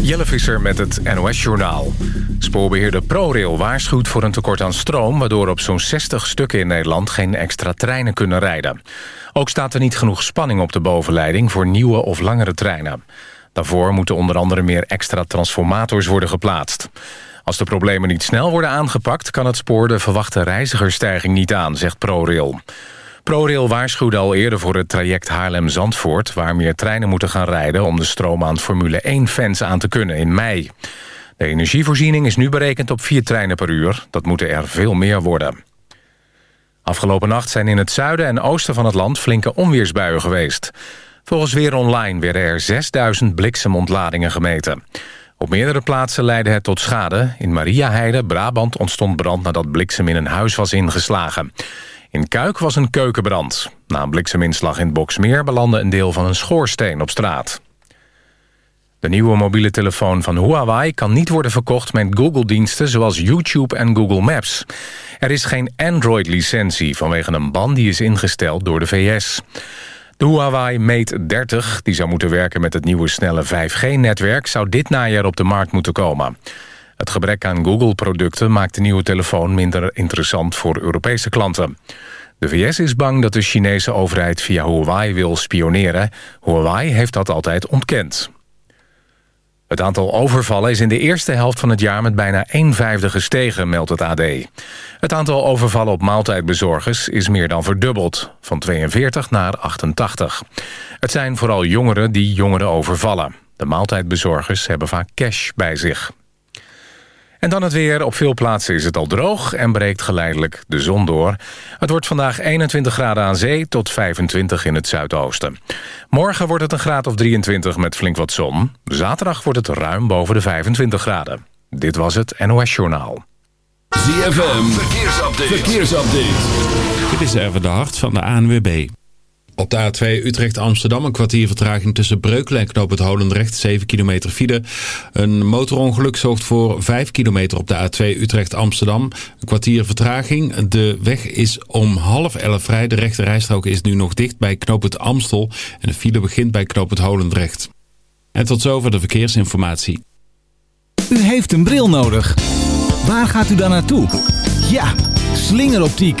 Jelle Visser met het NOS-journaal. Spoorbeheerder ProRail waarschuwt voor een tekort aan stroom... waardoor op zo'n 60 stukken in Nederland geen extra treinen kunnen rijden. Ook staat er niet genoeg spanning op de bovenleiding... voor nieuwe of langere treinen. Daarvoor moeten onder andere meer extra transformators worden geplaatst. Als de problemen niet snel worden aangepakt... kan het spoor de verwachte reizigersstijging niet aan, zegt ProRail. ProRail waarschuwde al eerder voor het traject Haarlem-Zandvoort... waar meer treinen moeten gaan rijden om de stroom aan Formule 1-fans aan te kunnen in mei. De energievoorziening is nu berekend op vier treinen per uur. Dat moeten er veel meer worden. Afgelopen nacht zijn in het zuiden en oosten van het land flinke onweersbuien geweest. Volgens Weer Online werden er 6000 bliksemontladingen gemeten. Op meerdere plaatsen leidde het tot schade. In Mariaheide, Brabant, ontstond brand nadat bliksem in een huis was ingeslagen. In Kuik was een keukenbrand. Na een blikseminslag in Boksmeer belandde een deel van een schoorsteen op straat. De nieuwe mobiele telefoon van Huawei kan niet worden verkocht met Google-diensten zoals YouTube en Google Maps. Er is geen Android-licentie vanwege een ban die is ingesteld door de VS. De Huawei Mate 30, die zou moeten werken met het nieuwe snelle 5G-netwerk... zou dit najaar op de markt moeten komen. Het gebrek aan Google-producten maakt de nieuwe telefoon minder interessant voor Europese klanten. De VS is bang dat de Chinese overheid via Huawei wil spioneren. Huawei heeft dat altijd ontkend. Het aantal overvallen is in de eerste helft van het jaar met bijna 1 vijfde gestegen, meldt het AD. Het aantal overvallen op maaltijdbezorgers is meer dan verdubbeld, van 42 naar 88. Het zijn vooral jongeren die jongeren overvallen. De maaltijdbezorgers hebben vaak cash bij zich. En dan het weer. Op veel plaatsen is het al droog en breekt geleidelijk de zon door. Het wordt vandaag 21 graden aan zee tot 25 in het zuidoosten. Morgen wordt het een graad of 23 met flink wat zon. Zaterdag wordt het ruim boven de 25 graden. Dit was het NOS Journaal. ZFM, verkeersupdate. verkeersupdate. Dit is even de hart van de ANWB. Op de A2 Utrecht-Amsterdam een kwartier vertraging tussen Breukelen en Knoop het Holendrecht. 7 kilometer file. Een motorongeluk zorgt voor 5 kilometer op de A2 Utrecht-Amsterdam. Een kwartier vertraging. De weg is om half elf vrij. De rechte rijstrook is nu nog dicht bij Knoop het Amstel. En de file begint bij Knoop het Holendrecht. En tot zover de verkeersinformatie. U heeft een bril nodig. Waar gaat u dan naartoe? Ja, slingeroptiek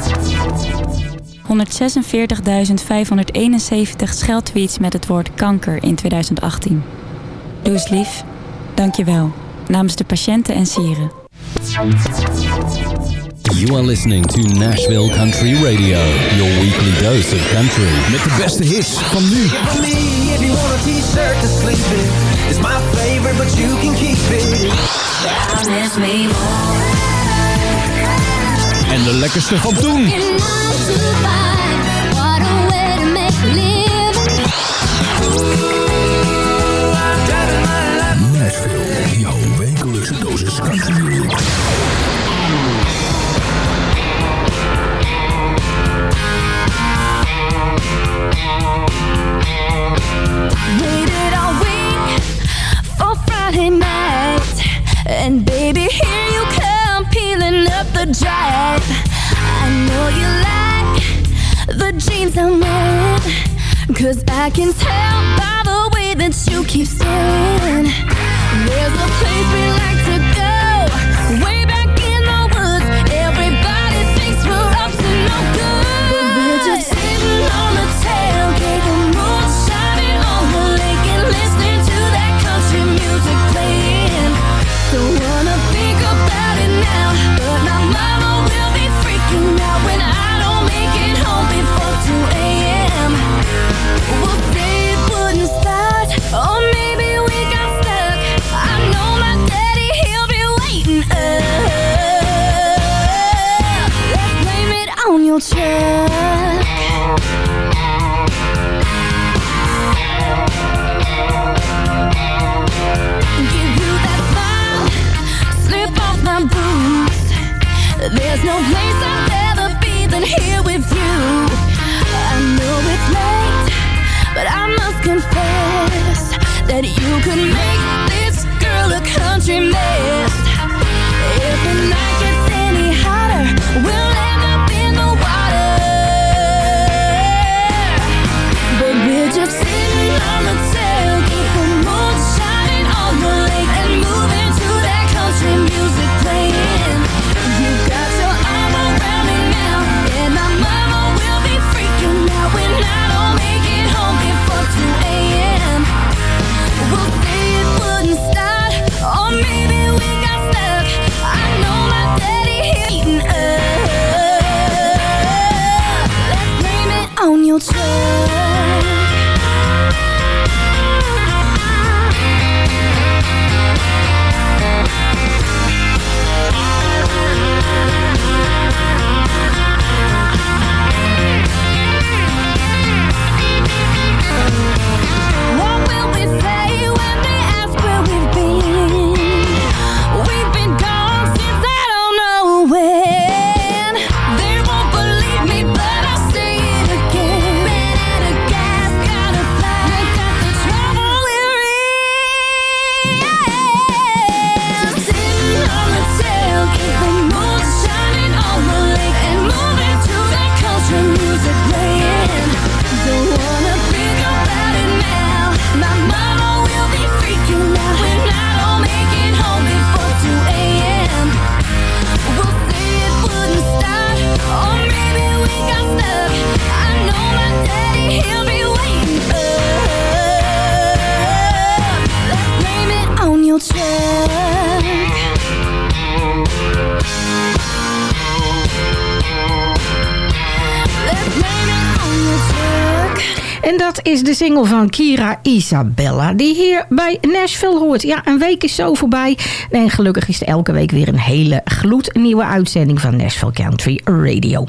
146.571 scheldtweets met het woord kanker in 2018. Doe eens lief. Dank je wel. Namens de patiënten en sieren. You are listening to Nashville Country Radio. Your weekly dose of country. Met de beste hits van nu. En de lekkerste van toen. Nashville, jouw wekelijkse dosis country. Waited all week for Friday night, and baby, here you the drive. I know you like the jeans I'm wearing. Cause I can tell by the way that you keep staring. There's a place we like to go. Is de single van Kira Isabella, die hier bij Nashville hoort. Ja, een week is zo voorbij. En gelukkig is er elke week weer een hele gloednieuwe uitzending van Nashville Country Radio.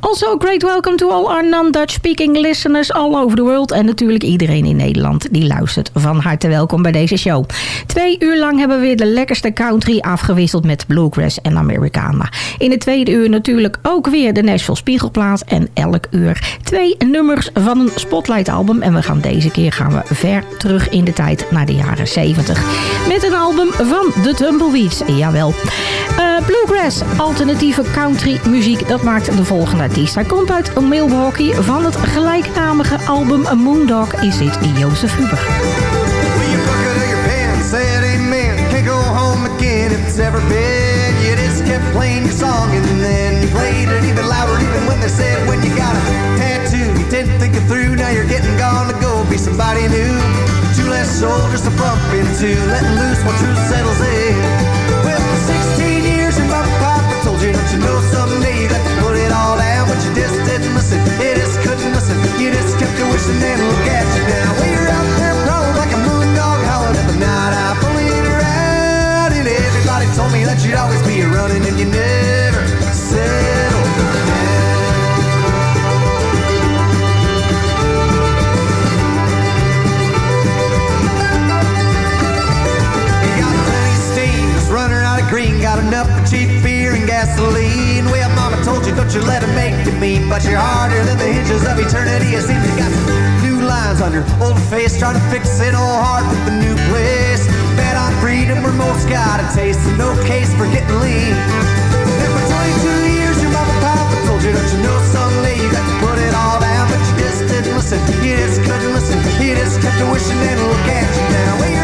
Also, great welcome to all our non-Dutch speaking listeners all over the world. En natuurlijk iedereen in Nederland die luistert. Van harte welkom bij deze show. Twee uur lang hebben we weer de lekkerste country afgewisseld met bluegrass en Americana. In het tweede uur natuurlijk ook weer de Nashville Spiegelplaat. En elk uur twee nummers van een Spotlight album. En we gaan deze keer gaan we ver terug in de tijd naar de jaren 70. Met een album van de Tumbleweeds. Jawel. Eh, bluegrass, alternatieve country muziek. Dat maakt de volgende artiest. Hij komt uit Milwaukee. Van het gelijknamige album Moondog is dit Jozef Huber. It somebody new, two less soldiers to bump into. Letting loose while truth settles in. Well, for 16 years mom and papa told you Don't you know someday you got to put it all down But you just didn't listen, you just couldn't listen. You just kept wishing and look at you your old face, try to fix it all hard with the new place. Bet on freedom, remote's got a taste, and no case for getting lean. And for 22 years, your mama papa told you, don't you know someday you got to put it all down, but you just didn't listen. You just couldn't listen. You just kept wishing and look at you now.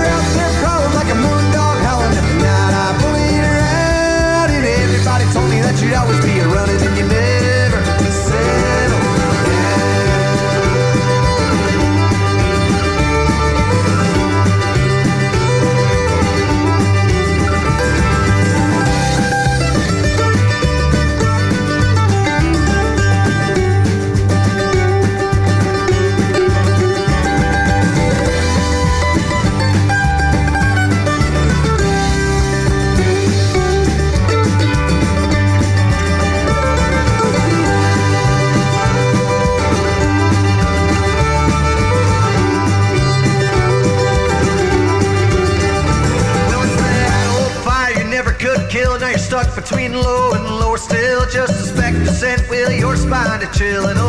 kinda chill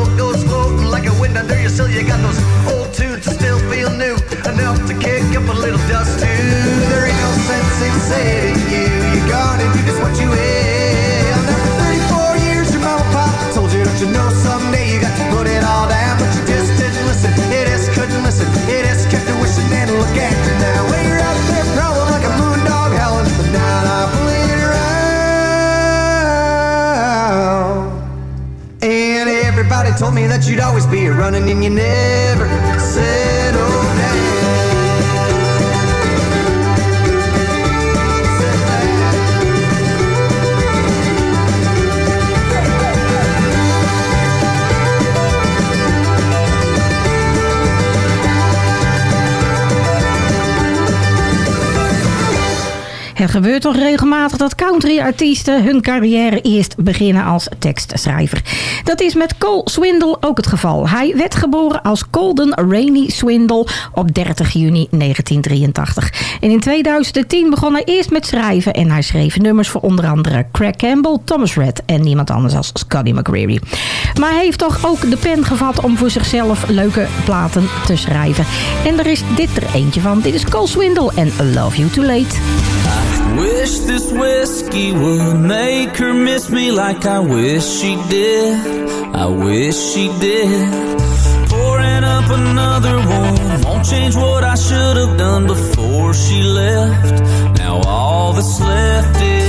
you'd always be running and you never settle down. Het gebeurt toch regelmatig dat country-artiesten hun carrière eerst beginnen als tekstschrijver. Dat is met Cole Swindle ook het geval. Hij werd geboren als Colden Rainey Swindle op 30 juni 1983. En in 2010 begon hij eerst met schrijven en hij schreef nummers voor onder andere Craig Campbell, Thomas Red en niemand anders als Scotty McCreary. Maar hij heeft toch ook de pen gevat om voor zichzelf leuke platen te schrijven. En er is dit er eentje van. Dit is Cole Swindle en Love You Too Late. I wish this whiskey would make her miss me like I wish she did. I wish she did. Pouring up another one. Won't change what I should have done before she left. Now all that's left is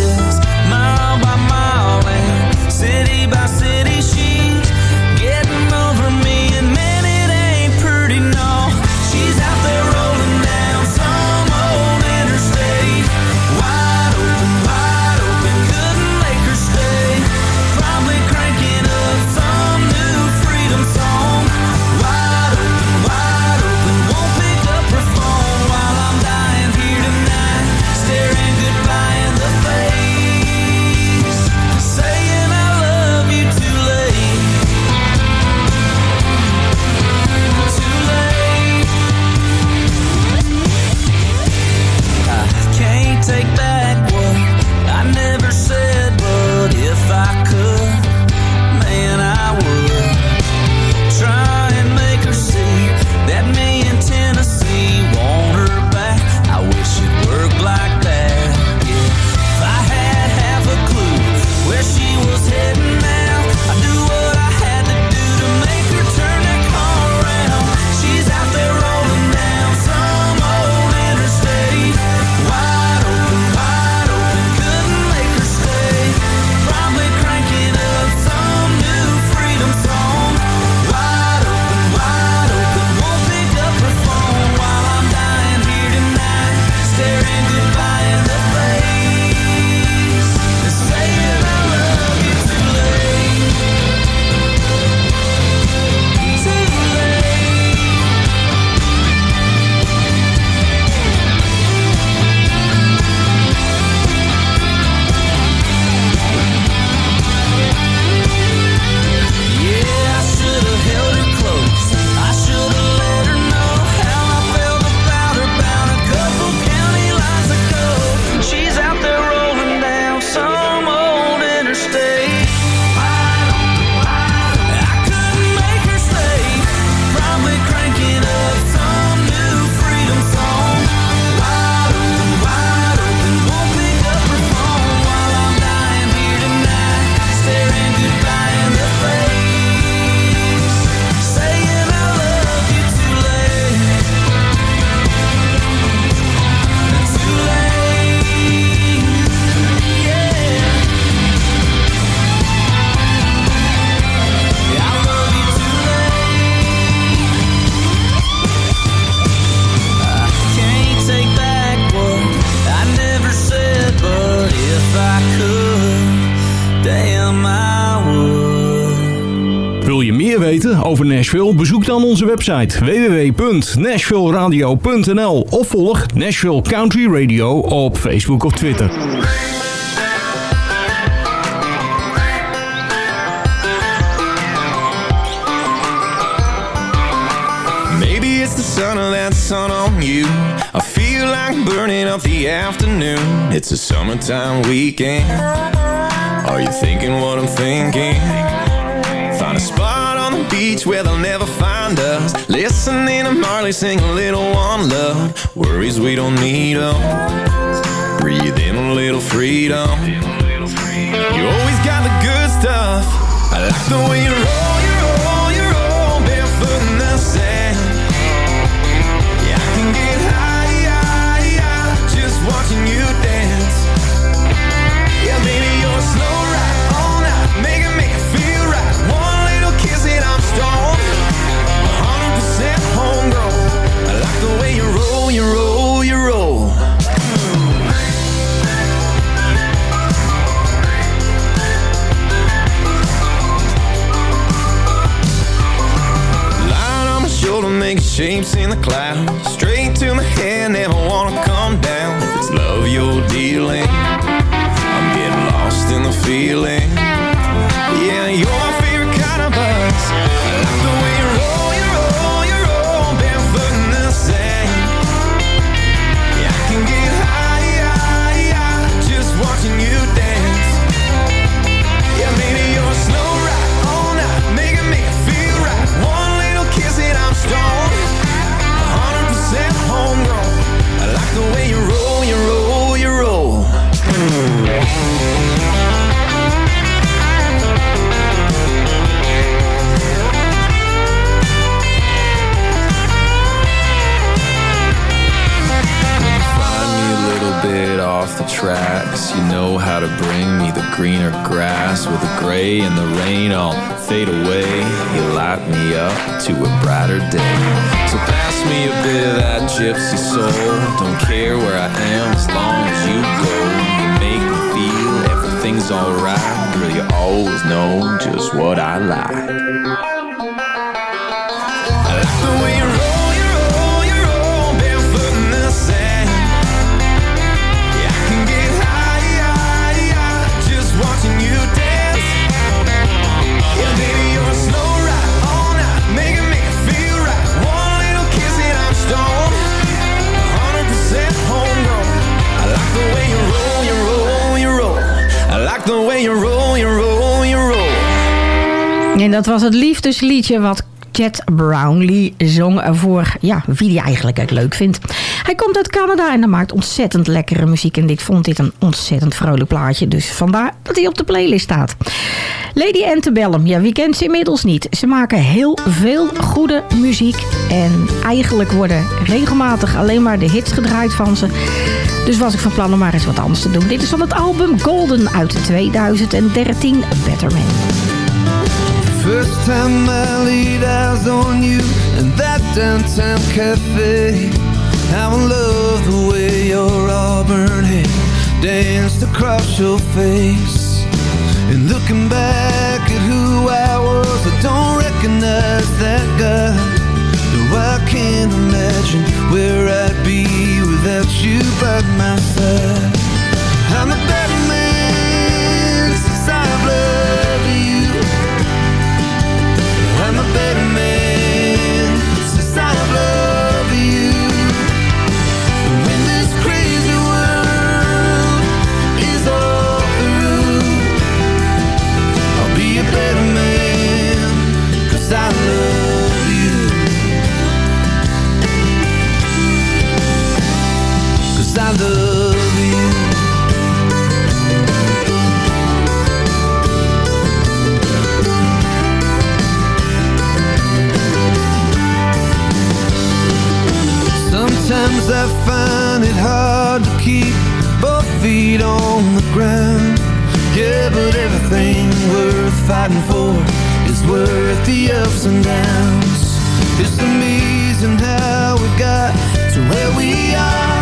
over Nashville? Bezoek dan onze website www.nashvilleradio.nl of volg Nashville Country Radio op Facebook of Twitter. Maybe it's the sun of that sun on you. I feel like burning up the afternoon. It's a summertime weekend. Are you thinking what I'm thinking? Beach where they'll never find us. Listening to Marley sing a little one love. Worries we don't need them. Breathe in a little freedom. You always got the good stuff. I like the way you roll, shapes in the clouds. Straight to my head, never wanna come down. If it's love you're dealing, I'm getting lost in the feeling. Bit off the tracks. You know how to bring me the greener grass with the gray and the rain all fade away. You light me up to a brighter day. So pass me a bit of that gypsy soul. Don't care where I am as long as you go. You make me feel everything's alright. Girl, you always know just what I like. Like way you roll, you roll, you roll. En dat was het liefdesliedje wat Chet Brownlee zong voor ja, wie hij eigenlijk ook leuk vindt. Hij komt uit Canada en hij maakt ontzettend lekkere muziek. En dit vond dit een ontzettend vrolijk plaatje. Dus vandaar dat hij op de playlist staat. Lady Antebellum, ja wie kent ze inmiddels niet. Ze maken heel veel goede muziek. En eigenlijk worden regelmatig alleen maar de hits gedraaid van ze. Dus was ik van plan om maar eens wat anders te doen. Dit is van het album Golden uit 2013, Better Man. First time I laid eyes on you in that downtown cafe. I love the way your auburn hair danced across your face. And looking back at who I was, I don't recognize that guy. No, I can't imagine where I'd be without you by my. I'm Sometimes I find it hard to keep both feet on the ground. Yeah, but everything worth fighting for is worth the ups and downs. It's amazing how we got to where we are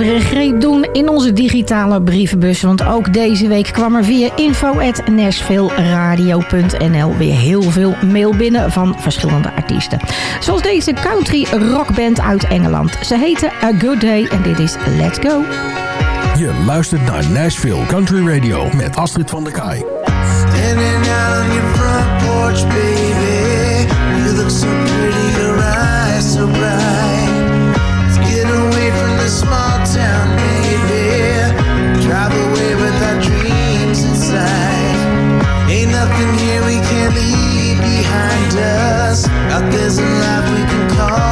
andere doen in onze digitale brievenbus. Want ook deze week kwam er via info.nashvilleradio.nl weer heel veel mail binnen van verschillende artiesten. Zoals deze country rockband uit Engeland. Ze heten A Good Day en dit is Let's Go. Je luistert naar Nashville Country Radio met Astrid van der Kaai. Standing on your front porch, baby. You look so pretty, your eyes so bright. Let's get away from the smile. there's a life we can call.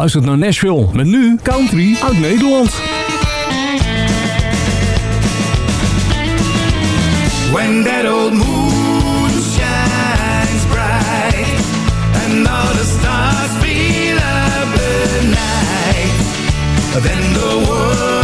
Luistert naar Nashville. Met nu country uit Nederland. When that old moon shines bright and all the stars fill up the night, then the world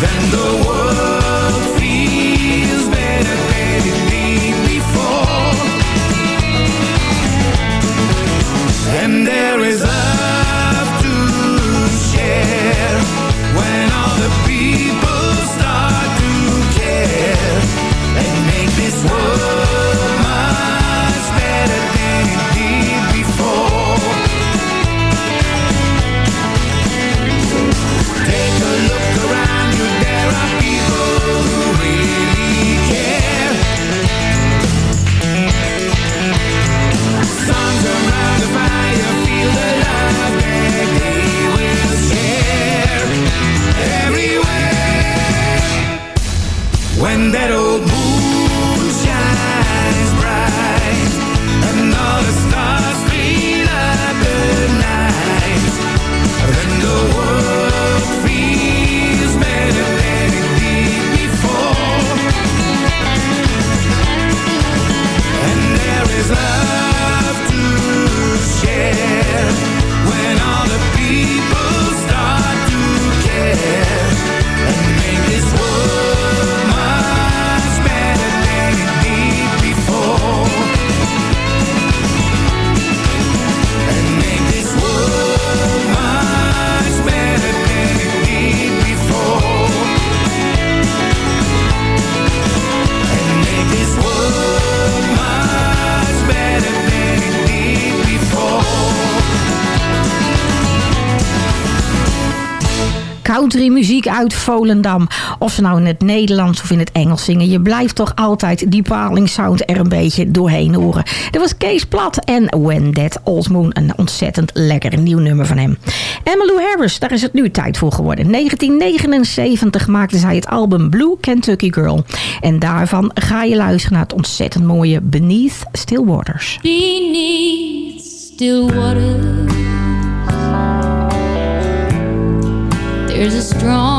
then the world feels better than before. And there is love to share when all the people muziek uit Volendam. Of ze nou in het Nederlands of in het Engels zingen. Je blijft toch altijd die paling sound er een beetje doorheen horen. Dat was Kees Plat en When That Old Moon. Een ontzettend lekker nieuw nummer van hem. Emmylou Harris, daar is het nu tijd voor geworden. 1979 maakte zij het album Blue Kentucky Girl. En daarvan ga je luisteren naar het ontzettend mooie Beneath Still Waters. beneath still waters. There's a strong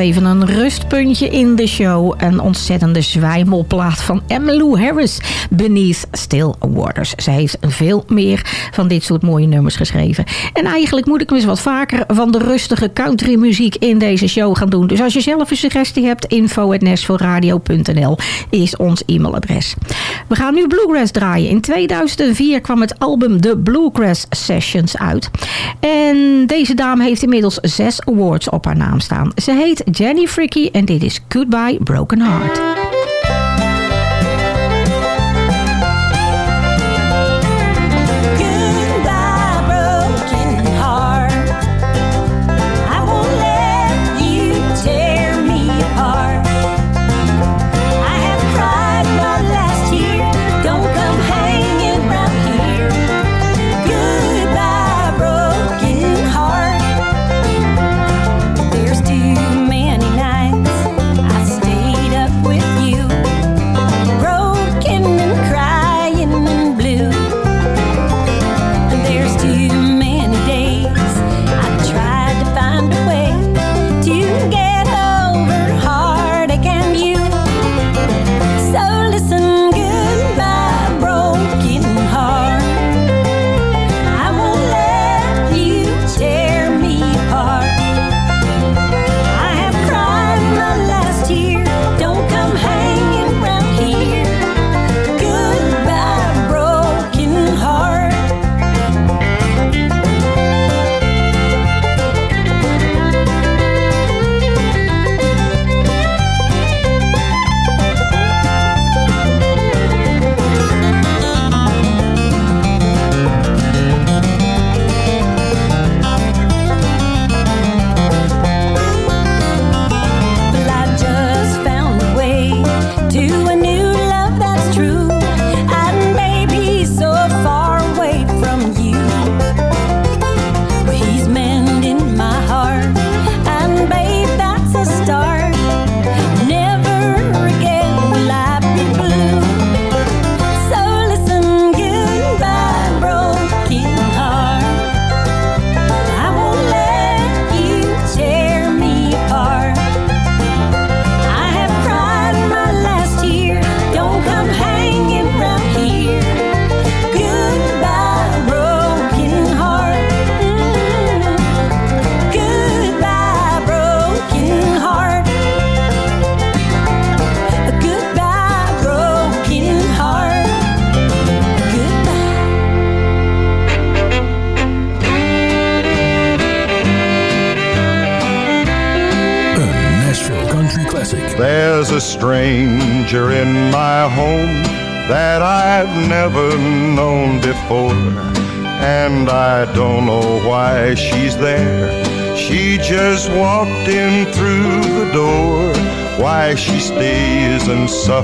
even een rustpuntje in de show. Een ontzettende zwijmelplaat van Emmylou Harris. Beneath Still Waters. Zij heeft veel meer van dit soort mooie nummers geschreven. En eigenlijk moet ik eens wat vaker van de rustige country muziek in deze show gaan doen. Dus als je zelf een suggestie hebt, info@nesforradio.nl is ons e-mailadres. We gaan nu Bluegrass draaien. In 2004 kwam het album The Bluegrass Sessions uit. En deze dame heeft inmiddels zes awards op haar naam staan. Ze heet Jenny Fricky en dit is Goodbye Broken Heart.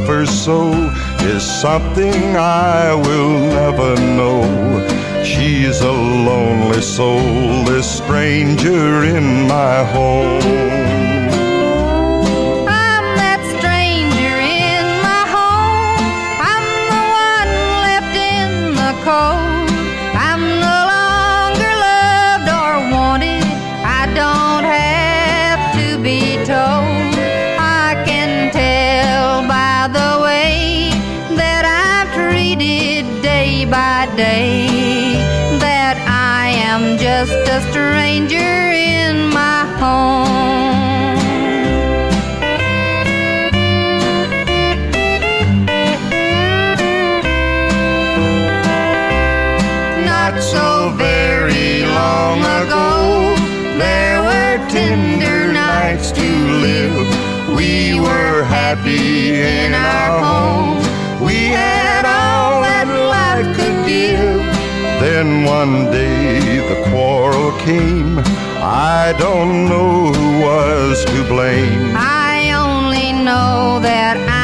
her so is something I will never know. She's a lonely soul, this stranger in my home. one day the quarrel came. I don't know who was to blame. I only know that I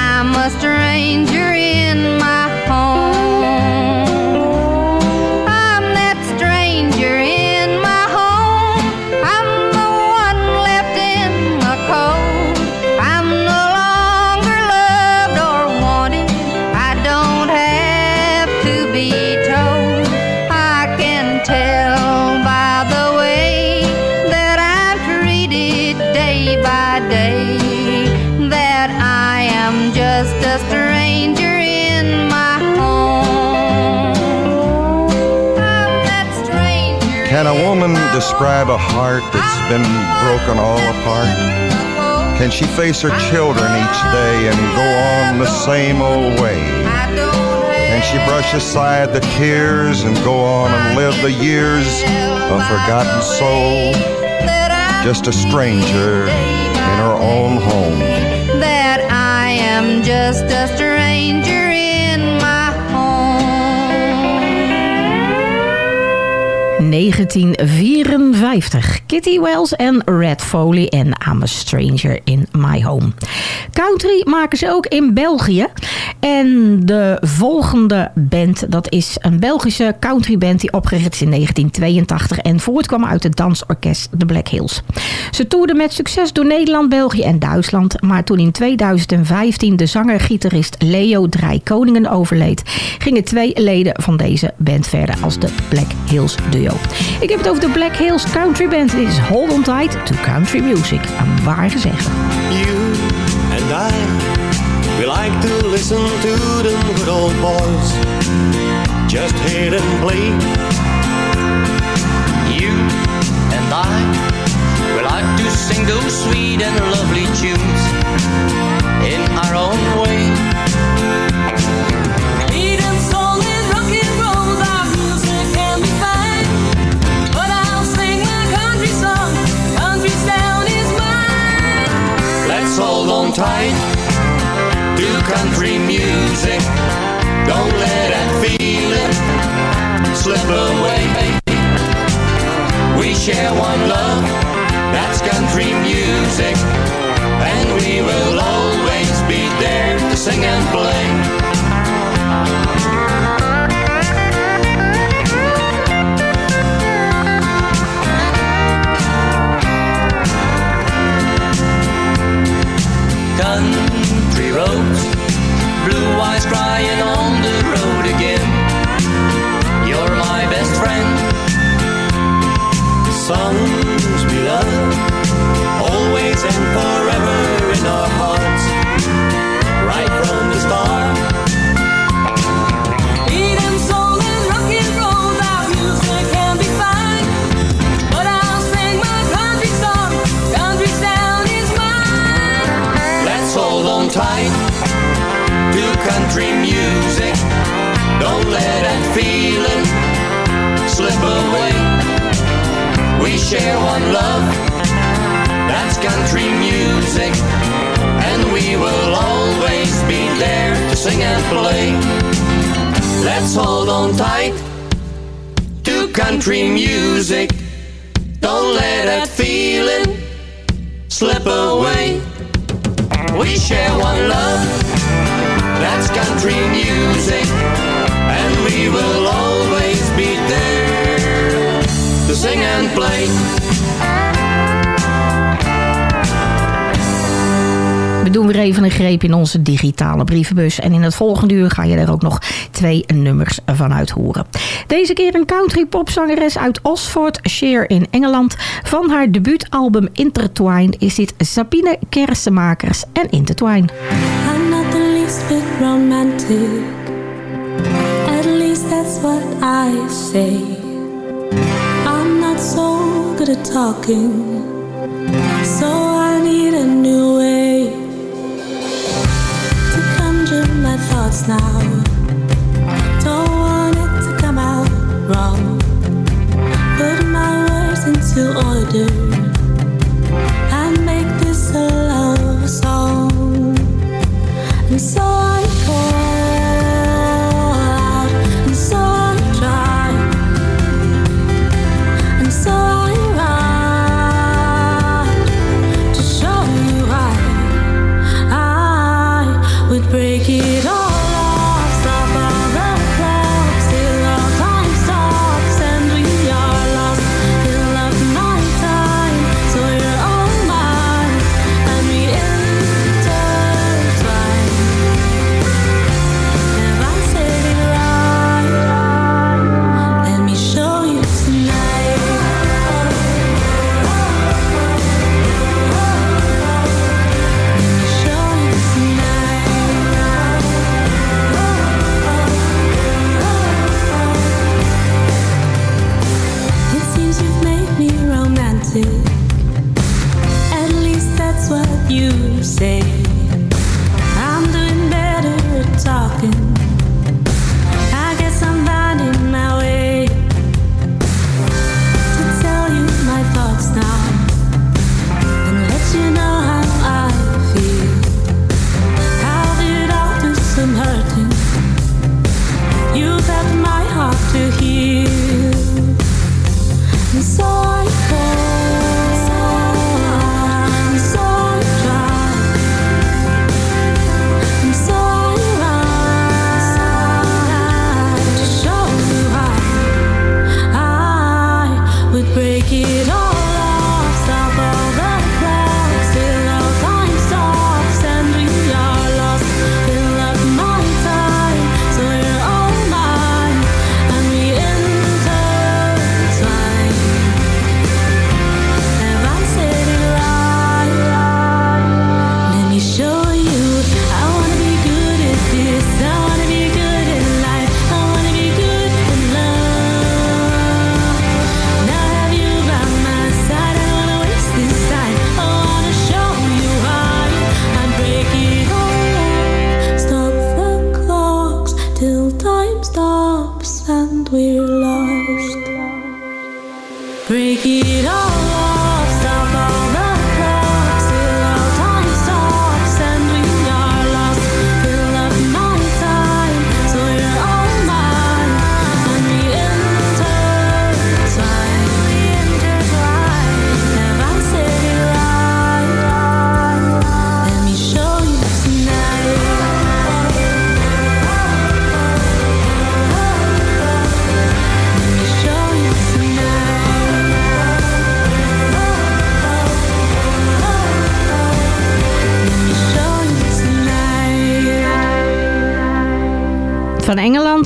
describe a heart that's been broken all apart? Can she face her children each day and go on the same old way? Can she brush aside the tears and go on and live the years a forgotten soul? Just a stranger in her own home. That I am just a stranger 1954. Kitty Wells en Red Foley en I'm a Stranger in My Home. Country maken ze ook in België. En de volgende band, dat is een Belgische countryband... die opgericht is in 1982 en voortkwam uit het dansorkest The Black Hills. Ze toerden met succes door Nederland, België en Duitsland. Maar toen in 2015 de zanger-gitarist Leo Draai Koningen overleed... gingen twee leden van deze band verder als de Black Hills duo. Ik heb het over de Black Hills Country Band. Dit is Hold On Tight to Country Music. Een waar gezegd. You and I, like to listen to the good old boys. Just hit and play. You and I, we like to sing those sweet and lovely tunes in our own way. Eden soul and rock and roll, our music can be fine. But I'll sing my country song, country sound is mine. Let's hold on tight country music. Don't let that feeling slip away. We share one love, that's country music. And we will always be there to sing and play. Blue crying on the road again. You're my best friend. Songs country music. Don't let that feeling slip away. We share one love, that's country music. And we will always be there to sing and play. Let's hold on tight to country music. Don't let that feeling slip away. We share one love, that's country music, and we will always be there to sing and play. We doen weer even een greep in onze digitale brievenbus. En in het volgende uur ga je er ook nog twee nummers van uit horen. Deze keer een country popzangeres uit Oxfordshire in Engeland. Van haar debuutalbum Intertwine is dit Sabine Kersenmakers en Intertwine. The least bit romantic. At least that's what I say. I'm not so good at talking. So I need a new way to conjure my thoughts now. Don't want it to come out wrong. Put my words into order and make this a love song. And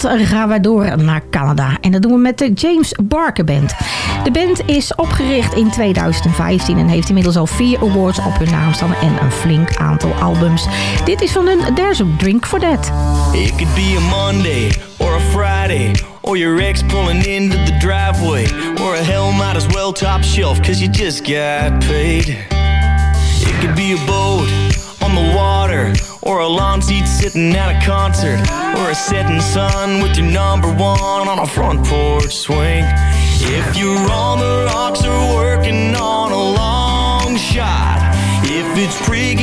gaan we door naar Canada. En dat doen we met de James Barker Band. De band is opgericht in 2015 en heeft inmiddels al vier awards op hun naam staan en een flink aantal albums. Dit is van hun There's a Drink for That. It could be a Monday or a Friday, or your ex pulling into the driveway, or a hell might as well top shelf cause you just got paid. It could be a boat on the water, or a lawn seat sitting at a concert, or a setting sun with your number one on a front porch swing. If you're on the rocks or working on a long shot, if it's pregame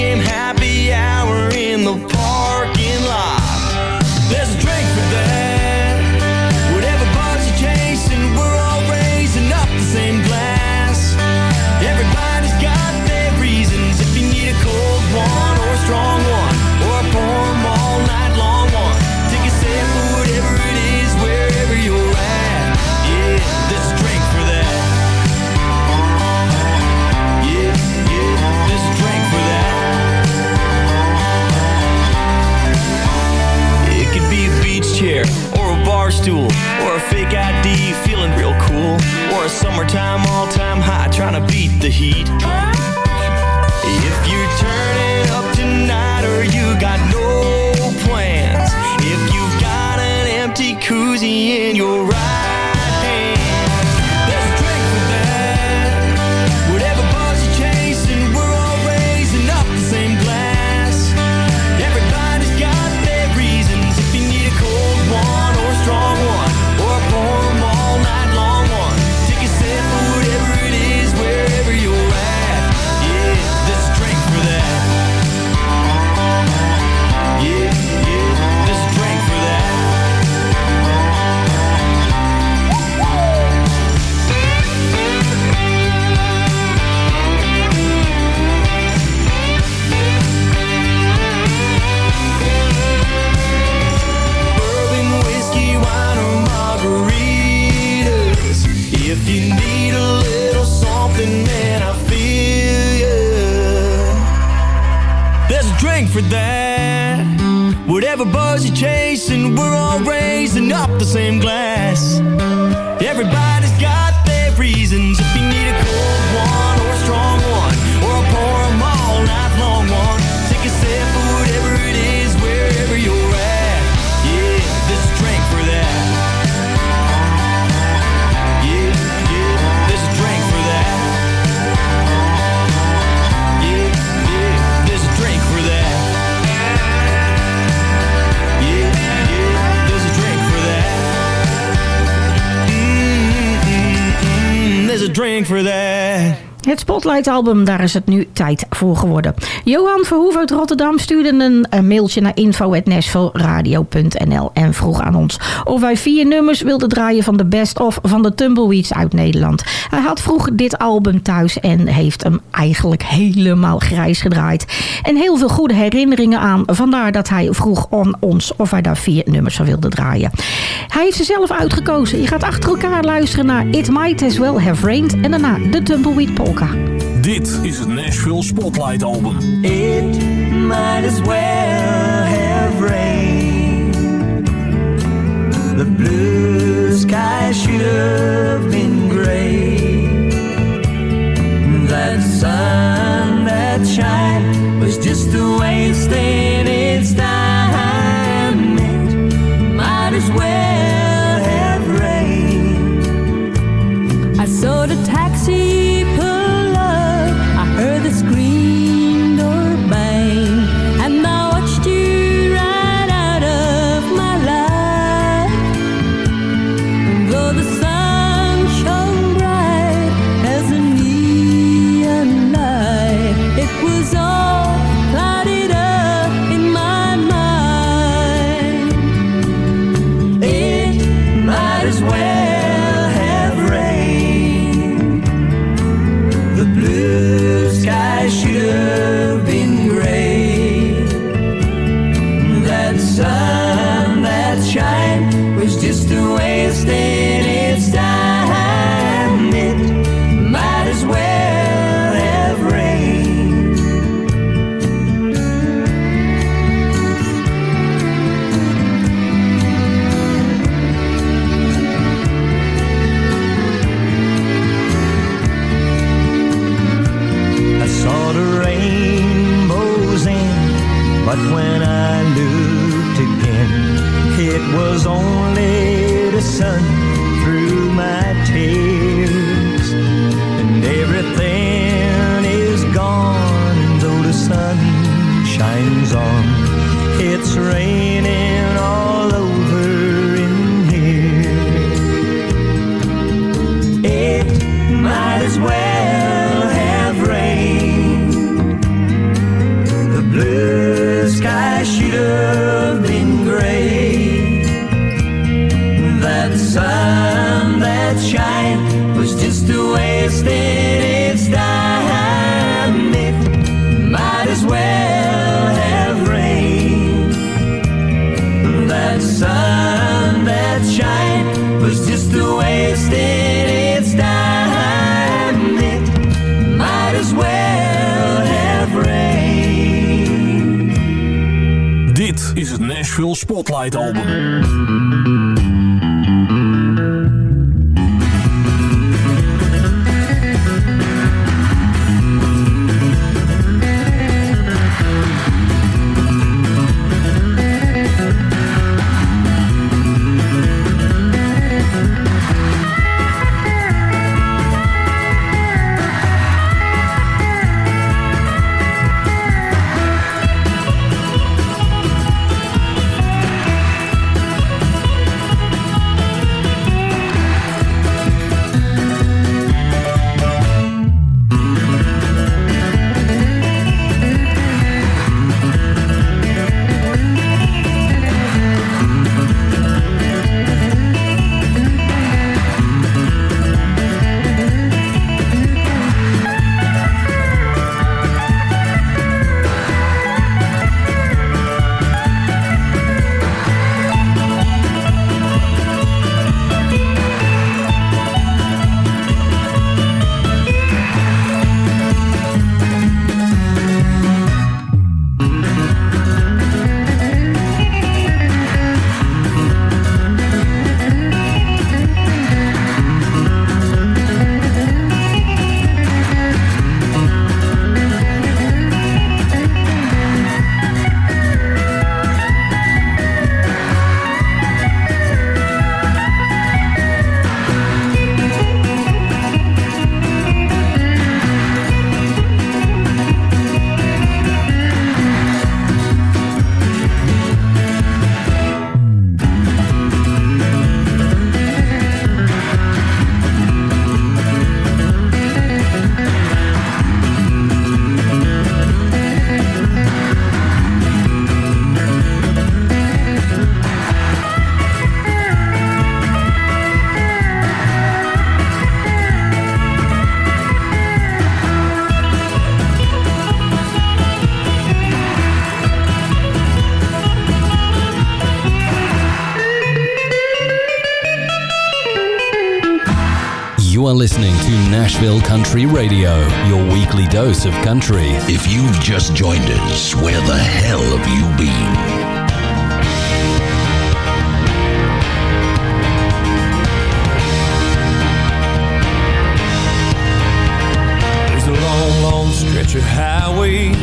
for that. Het Spotlight-album, daar is het nu tijd voor geworden. Johan Verhoeven uit Rotterdam stuurde een, mailtje naar info.nashvilleradio.nl en vroeg aan ons of wij vier nummers wilden draaien van de best-of van de Tumbleweeds uit Nederland. Hij had vroeg dit album thuis en heeft hem eigenlijk helemaal grijs gedraaid. En heel veel goede herinneringen aan, vandaar dat hij vroeg aan ons of wij daar vier nummers van wilden draaien. Hij heeft ze zelf uitgekozen. Je gaat achter elkaar luisteren naar It Might As Well Have Rained en daarna de Tumbleweed Polka. Dit is het Nashville Spotlight Album. It might as well have rained. The blue sky should have been gray. That sun that shine was just a wasting its time. It might as well have rained. I saw the taxi wasted. You are listening to Nashville Country Radio, your weekly dose of country. If you've just joined us, where the hell have you been? There's a long, long stretch of highway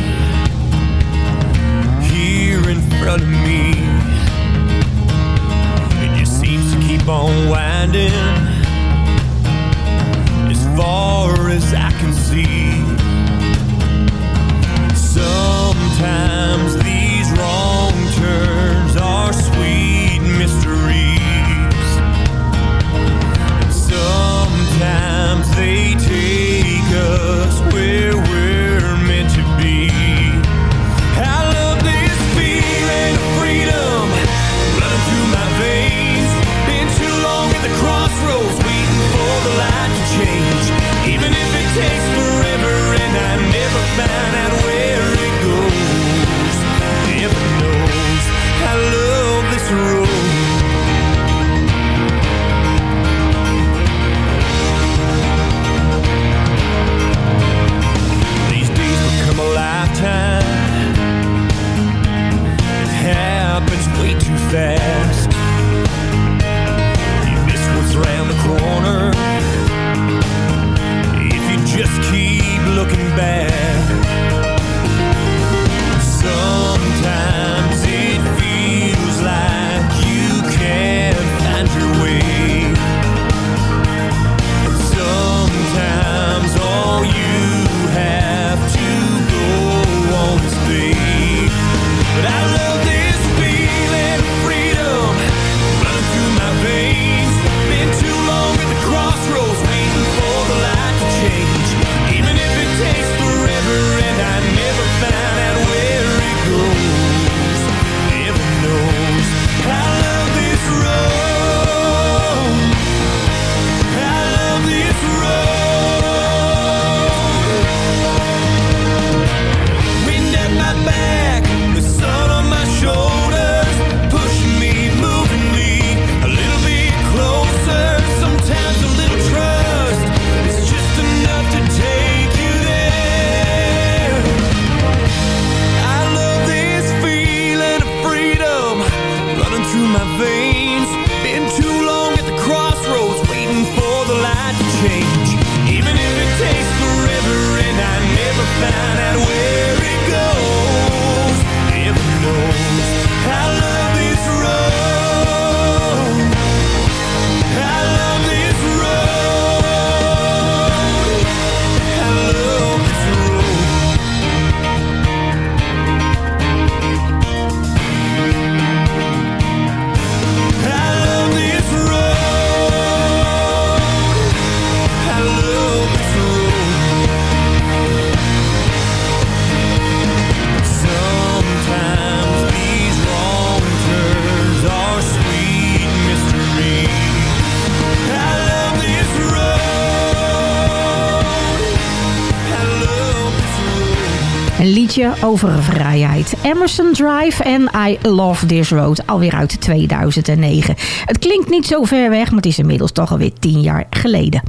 over vrijheid. Emerson Drive en I Love This Road. Alweer uit 2009. Het klinkt niet zo ver weg, maar het is inmiddels toch alweer 10 jaar geleden.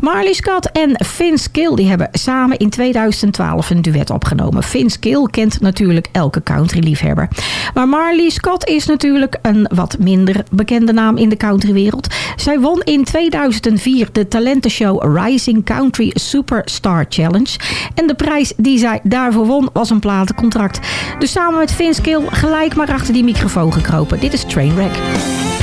Marley Scott en Vince Gill die hebben samen in 2012 een duet opgenomen. Vince Gill kent natuurlijk elke countryliefhebber. Maar Marley Scott is natuurlijk een wat minder bekende naam in de countrywereld. Zij won in 2004 de talentenshow Rising Country Superstar Challenge. En de prijs die zij daarvoor won was een platencontract. Dus samen met Vince Gill gelijk maar achter die microfoon gekropen. Dit is Trainwreck.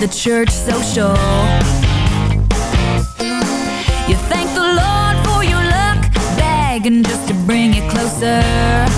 The church social. You thank the Lord for your luck, begging just to bring you closer.